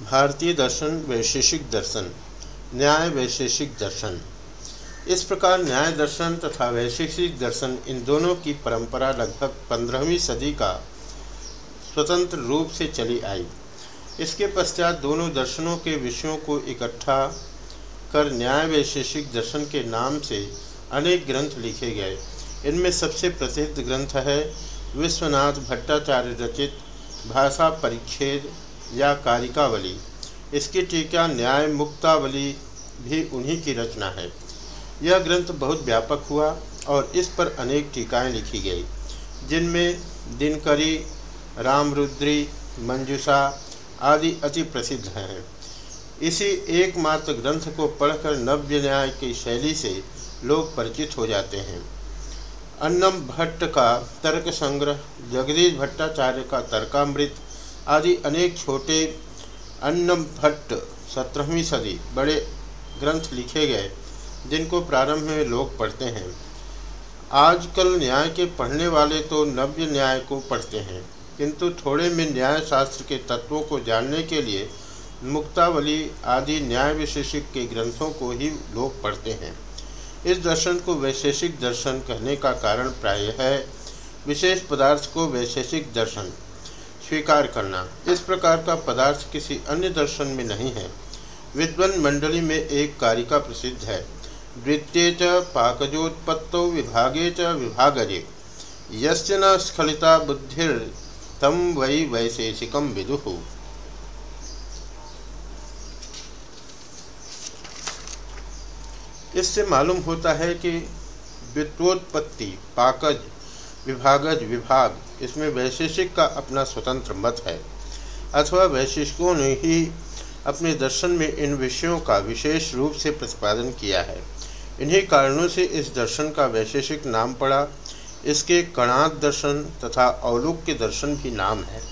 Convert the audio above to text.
भारतीय दर्शन, वैशेषिक दर्शन, न्याय, वैशेषिक दर्शन। इस प्रकार न्याय दर्शन तथा वैशेषिक दर्शन इन दोनों की परंपरा लगभग पंद्रहवीं सदी का स्वतंत्र रूप से चली आई। इसके पश्चात दोनों दर्शनों के विषयों को इकट्ठा कर न्याय, वैशेषिक दर्शन के नाम से अनेक ग्रंथ लिखे गए। इनमें सबसे प्रसिद्ध ग्रंथ है विश्वनाथ भट्टाचार्य रचित भाषा परिच्छेद या कारिकावली। इसकी टीका न्याय मुक्तावली भी उन्हीं की रचना है। यह ग्रंथ बहुत व्यापक हुआ और इस पर अनेक टीकाएँ लिखी गई, जिनमें दिनकरी, रामरुद्री, मंजूषा आदि अति प्रसिद्ध हैं। इसी एकमात्र ग्रंथ को पढ़कर नव्य न्याय की शैली से लोग परिचित हो जाते हैं। अन्नम भट्ट का तर्क संग्रह जगदीश भट्टाचार्य का तर्कामृत आदि अनेक छोटे अन्नम भट्ट सत्रहवीं सदी बड़े ग्रंथ लिखे गए, जिनको प्रारंभ में लोग पढ़ते हैं। आजकल न्याय के पढ़ने वाले तो नव्य न्याय को पढ़ते हैं, किंतु थोड़े में न्याय शास्त्र के तत्वों को जानने के लिए मुक्तावली आदि न्याय विशेषिक के ग्रंथों को ही लोग पढ़ते हैं। इस दर्शन को वैशेषिक दर्शन कहने का कारण प्राय है। विशेष पदार्थ को वैशेषिक दर्शन। स्वीकार करना। इस प्रकार का पदार्थ किसी अन्य दर्शन में नहीं है। विद्वन मंडली में एक कारिका प्रसिद्ध है। द्वितीय च पाकजोत्पत्तौ विभागे च विभागजे। यस्य न स्खलिता बुद्धिर तम वै वैशेषिकम विदुः। इससे मालूम होता है कि द्वित्वोत्पत्ति पाकज विभागज विभाग। इसमें वैशेषिक का अपना स्वतंत्र मत है। अथवा वैशेषिकों ने ही अपने दर्शन में इन विषयों का विशेष रूप से प्रतिपादन किया है। इन्हीं कारणों से इस दर्शन का वैशेषिक नाम पड़ा। इसके कणाद दर्शन तथा अवलोक के दर्शन भी नाम है।